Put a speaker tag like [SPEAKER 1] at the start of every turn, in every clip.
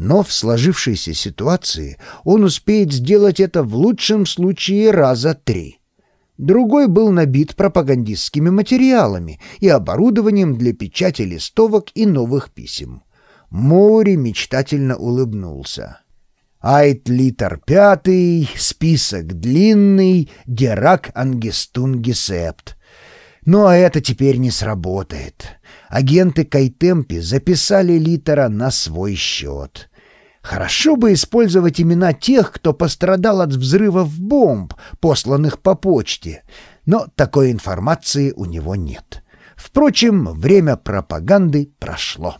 [SPEAKER 1] Но в сложившейся ситуации он успеет сделать это в лучшем случае раза три. Другой был набит пропагандистскими материалами и оборудованием для печати листовок и новых писем. Мори мечтательно улыбнулся. Айт-литр пятый, список длинный, Дерак Ангестун Гесепт. Но ну, а это теперь не сработает. Агенты Кайтемпи записали Литера на свой счет. Хорошо бы использовать имена тех, кто пострадал от взрывов бомб, посланных по почте, но такой информации у него нет. Впрочем, время пропаганды прошло.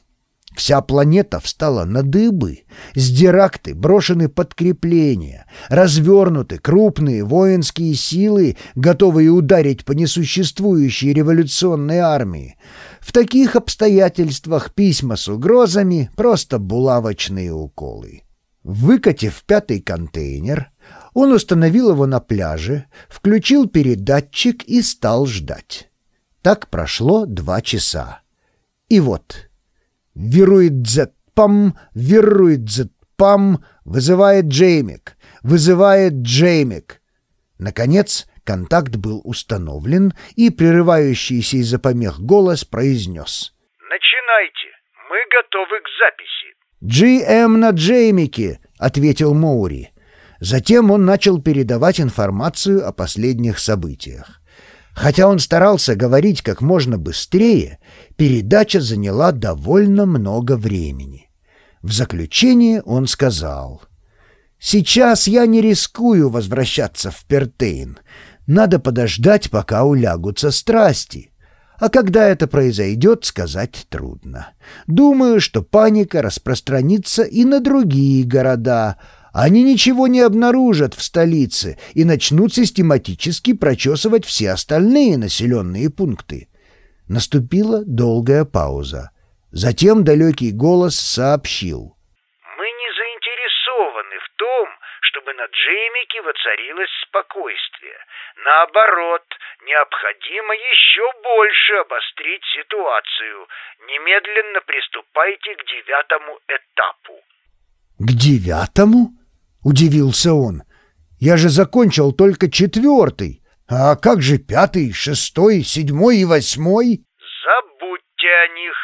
[SPEAKER 1] Вся планета встала на дыбы. С диракты брошены подкрепления, развернуты крупные воинские силы, готовые ударить по несуществующей революционной армии. В таких обстоятельствах письма с угрозами — просто булавочные уколы. Выкатив пятый контейнер, он установил его на пляже, включил передатчик и стал ждать. Так прошло два часа. И вот... Вирует-дзет-пам, вирует-дзет-пам, вызывает Джеймик, вызывает Джеймик. Наконец, контакт был установлен, и прерывающийся из-за помех голос произнес.
[SPEAKER 2] «Начинайте, мы готовы к записи».
[SPEAKER 1] «GM на Джеймике», — ответил Моури. Затем он начал передавать информацию о последних событиях. Хотя он старался говорить как можно быстрее, передача заняла довольно много времени. В заключение он сказал, «Сейчас я не рискую возвращаться в Пертейн. Надо подождать, пока улягутся страсти. А когда это произойдет, сказать трудно. Думаю, что паника распространится и на другие города, они ничего не обнаружат в столице и начнут систематически прочесывать все остальные населенные пункты. Наступила долгая пауза. Затем далекий голос сообщил.
[SPEAKER 2] «Мы не заинтересованы в том, чтобы на Джеймике воцарилось спокойствие. Наоборот, необходимо еще больше обострить ситуацию. Немедленно приступайте к девятому этапу».
[SPEAKER 1] «К девятому?» — удивился он. «Я же закончил только четвертый. А как же пятый, шестой, седьмой и восьмой?»
[SPEAKER 2] «Забудьте о них.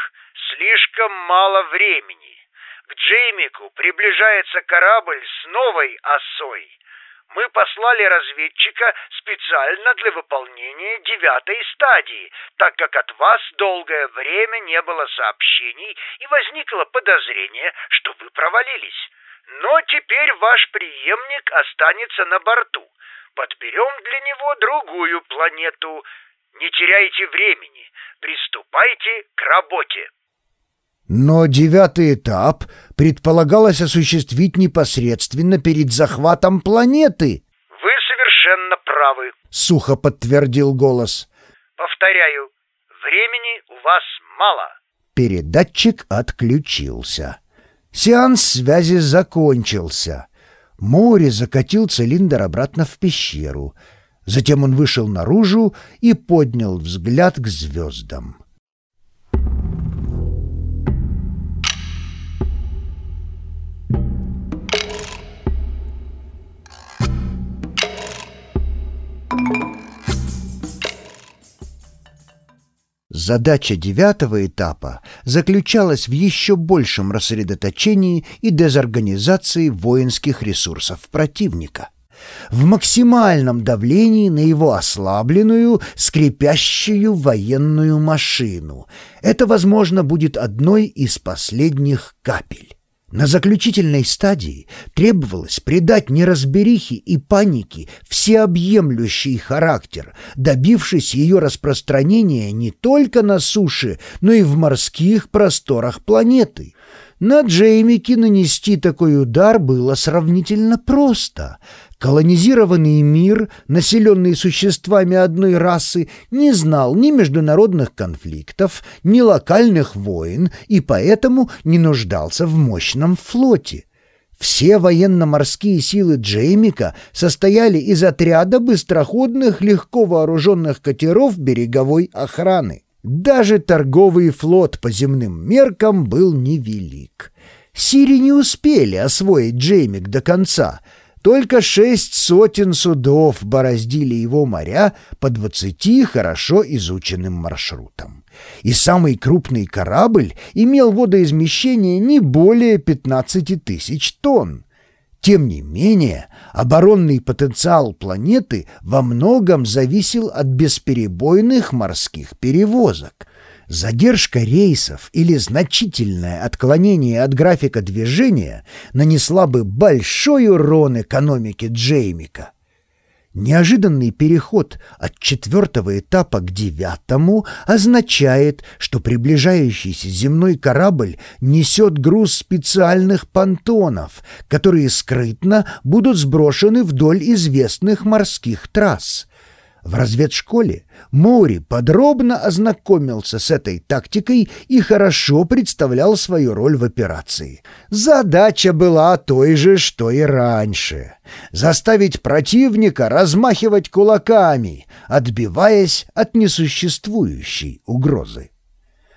[SPEAKER 2] Слишком мало времени. К Джеймику приближается корабль с новой осой. Мы послали разведчика специально для выполнения девятой стадии, так как от вас долгое время не было сообщений и возникло подозрение, что вы провалились. Но теперь ваш преемник останется на борту. Подберем для него другую планету. Не теряйте времени. Приступайте к работе.
[SPEAKER 1] Но девятый этап предполагалось осуществить непосредственно перед захватом планеты.
[SPEAKER 2] Вы совершенно правы,
[SPEAKER 1] сухо подтвердил голос.
[SPEAKER 2] Повторяю, времени у вас мало.
[SPEAKER 1] Передатчик отключился. Сеанс связи закончился. Море закатил цилиндр обратно в пещеру. Затем он вышел наружу и поднял взгляд к звездам. Задача девятого этапа заключалась в еще большем рассредоточении и дезорганизации воинских ресурсов противника в максимальном давлении на его ослабленную, скрипящую военную машину. Это, возможно, будет одной из последних капель. На заключительной стадии требовалось придать неразберихе и панике всеобъемлющий характер, добившись ее распространения не только на суше, но и в морских просторах планеты. На Джеймике нанести такой удар было сравнительно просто — Колонизированный мир, населенный существами одной расы, не знал ни международных конфликтов, ни локальных войн и поэтому не нуждался в мощном флоте. Все военно-морские силы Джеймика состояли из отряда быстроходных, легко вооруженных катеров береговой охраны. Даже торговый флот по земным меркам был невелик. Сири не успели освоить Джеймик до конца. Только шесть сотен судов бороздили его моря по двадцати хорошо изученным маршрутам. И самый крупный корабль имел водоизмещение не более 15 тысяч тонн. Тем не менее, оборонный потенциал планеты во многом зависел от бесперебойных морских перевозок. Задержка рейсов или значительное отклонение от графика движения нанесла бы большой урон экономике Джеймика. Неожиданный переход от четвертого этапа к девятому означает, что приближающийся земной корабль несет груз специальных понтонов, которые скрытно будут сброшены вдоль известных морских трасс. В разведшколе Моури подробно ознакомился с этой тактикой и хорошо представлял свою роль в операции. Задача была той же, что и раньше — заставить противника размахивать кулаками, отбиваясь от несуществующей угрозы.